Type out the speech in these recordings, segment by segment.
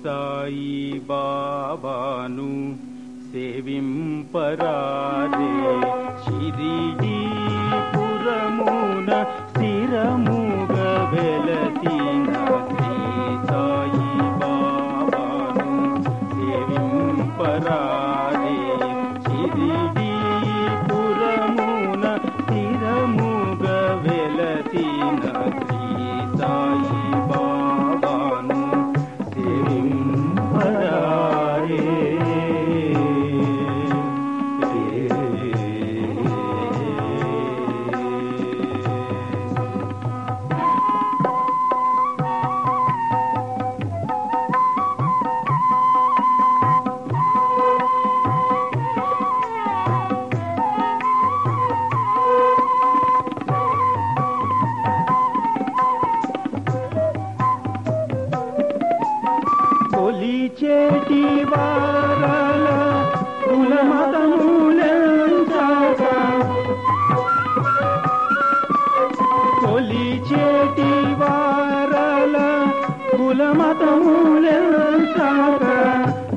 సాయి బాబాను సేవింపరారే శిరిడి పురమున స్థిరముగ వెలసిన శ్రీ సాయి బాబాను సేవింపరారే శిరిడి పురమున స్థిరముగ వెలసిన శ్రీ వారల కులమతములెంచాక కొలిచేటి వారల కులమతములెంచాక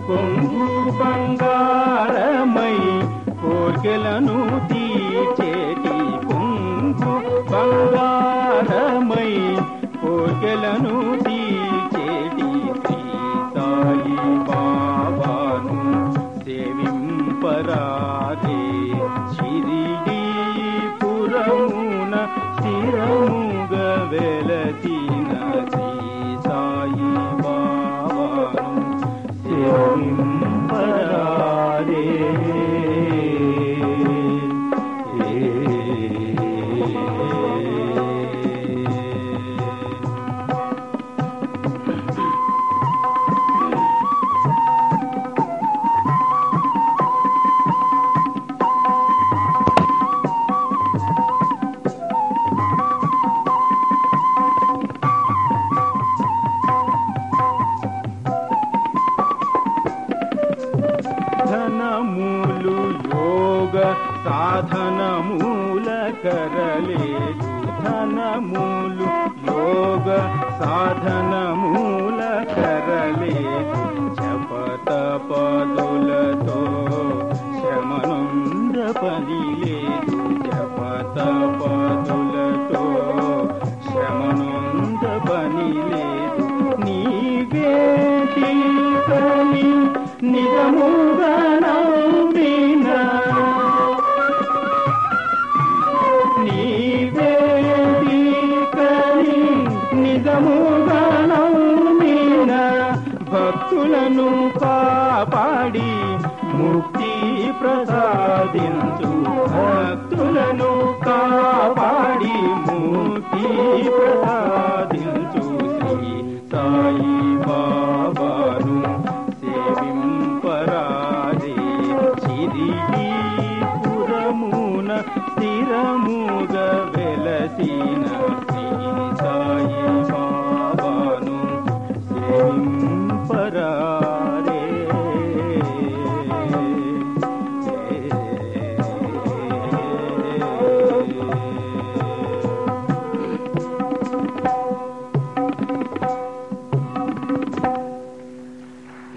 కొంగు బంగారమై కోర్కెలను ङ्गी योग साधनमूल करले। धनमूल योग साधनमूल करले। जपत पदुलो। श्याम बनले जपत पदुलो शमन्दे निवे नि నిజముగా నమ్మిన భక్తులను కాపాడి ముక్తి ప్రసాదించు. భక్తులను కాపాడి ముక్తి ప్రసాదించు. శ్రీ సాయి బాబాను సేవింపరాదే. చిరిగి పురమున స్థిరముగ వెలసిన